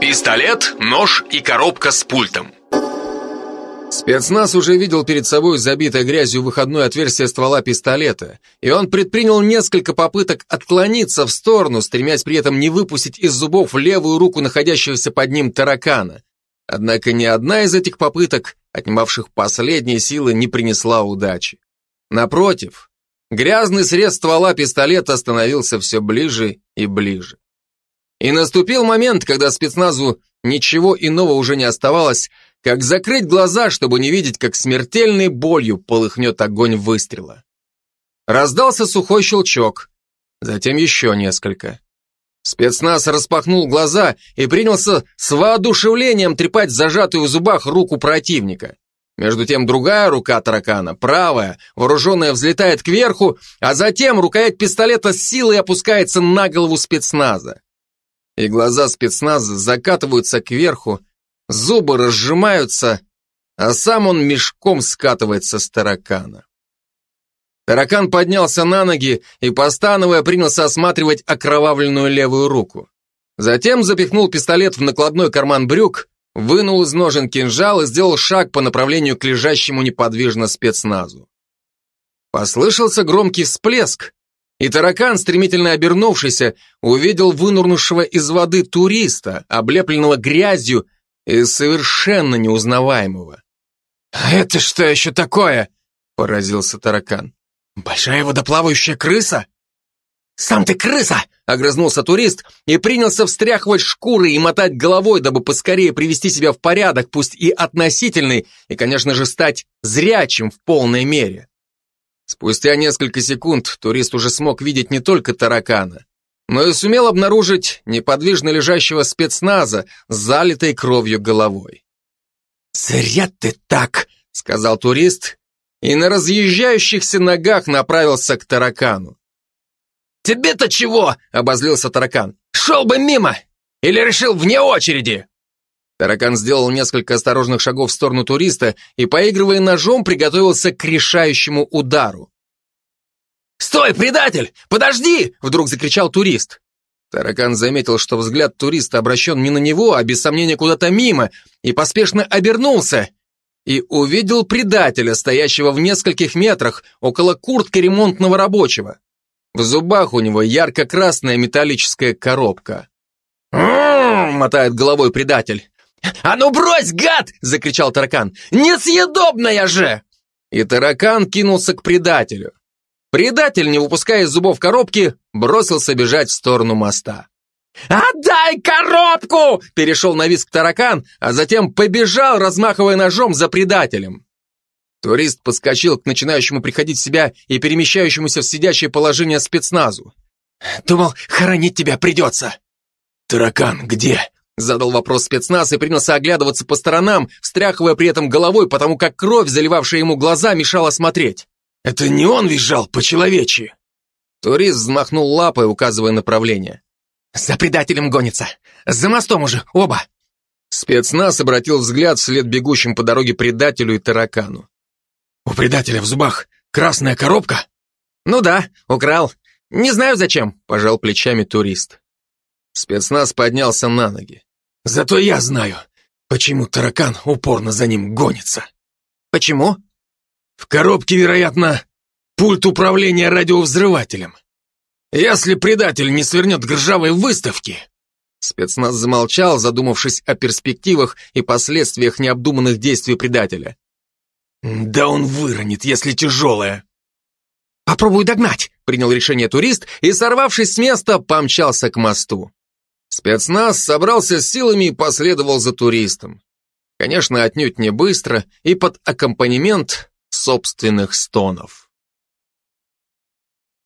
Пистолет, нож и коробка с пультом. Спецназ уже видел перед собой забитое грязью выходное отверстие ствола пистолета, и он предпринял несколько попыток отклониться в сторону, стремясь при этом не выпустить из зубов левую руку находящегося под ним таракана. Однако ни одна из этих попыток, отнимавших последние силы, не принесла удачи. Напротив, грязный срез ствола пистолета становился все ближе и ближе. И наступил момент, когда спецназу ничего иного уже не оставалось, как закрыть глаза, чтобы не видеть, как смертельной болью полыхнет огонь выстрела. Раздался сухой щелчок, затем еще несколько. Спецназ распахнул глаза и принялся с воодушевлением трепать зажатую в зубах руку противника. Между тем другая рука таракана, правая, вооруженная, взлетает кверху, а затем рукоять пистолета с силой опускается на голову спецназа. И глаза спецназа закатываются кверху, зубы разжимаются, а сам он мешком скатывается с таракана. Таракан поднялся на ноги и, постановая, принялся осматривать окровавленную левую руку. Затем запихнул пистолет в накладной карман брюк, вынул из ножен кинжал и сделал шаг по направлению к лежащему неподвижно спецназу. Послышался громкий всплеск, и таракан, стремительно обернувшийся, увидел вынурнувшего из воды туриста, облепленного грязью и совершенно неузнаваемого. «А это что еще такое?» – поразился таракан. «Большая водоплавающая крыса?» «Сам ты крыса!» – огрызнулся турист и принялся встряхивать шкуры и мотать головой, дабы поскорее привести себя в порядок, пусть и относительный, и, конечно же, стать зрячим в полной мере. Спустя несколько секунд турист уже смог видеть не только таракана, но и сумел обнаружить неподвижно лежащего спецназа с залитой кровью головой. «Зря ты так!» — сказал турист, и на разъезжающихся ногах направился к таракану. «Тебе-то чего?» — обозлился таракан. «Шел бы мимо! Или решил вне очереди?» Таракан сделал несколько осторожных шагов в сторону туриста и, поигрывая ножом, приготовился к решающему удару. «Стой, предатель! Подожди!» — вдруг закричал турист. Таракан заметил, что взгляд туриста обращен не на него, а без сомнения куда-то мимо, и поспешно обернулся и увидел предателя, стоящего в нескольких метрах около куртки ремонтного рабочего. В зубах у него ярко-красная металлическая коробка. «М-м-м!» мотает головой предатель. «А ну брось, гад!» — закричал таракан. «Несъедобная же!» И таракан кинулся к предателю. Предатель, не выпуская из зубов коробки, бросился бежать в сторону моста. «Отдай коробку!» – перешел на виск таракан, а затем побежал, размахивая ножом за предателем. Турист подскочил к начинающему приходить в себя и перемещающемуся в сидящее положение спецназу. «Думал, хоронить тебя придется!» «Таракан где?» Задал вопрос спецназ и принялся оглядываться по сторонам, встряхивая при этом головой, потому как кровь, заливавшая ему глаза, мешала смотреть. Это не он визжал по-человечьи. Турист взмахнул лапой, указывая направление. За предателем гонится. За мостом уже, оба. Спецназ обратил взгляд вслед бегущим по дороге предателю и таракану. У предателя в зубах красная коробка? Ну да, украл. Не знаю зачем, пожал плечами турист. Спецназ поднялся на ноги. Зато я знаю, почему таракан упорно за ним гонится. Почему? В коробке, вероятно, пульт управления радиовзрывателем. Если предатель не свернет к ржавой выставке... Спецназ замолчал, задумавшись о перспективах и последствиях необдуманных действий предателя. Да он выронит, если тяжелое. Попробуй догнать, принял решение турист и, сорвавшись с места, помчался к мосту. Спецназ собрался с силами и последовал за туристом. Конечно, отнюдь не быстро и под аккомпанемент собственных стонов.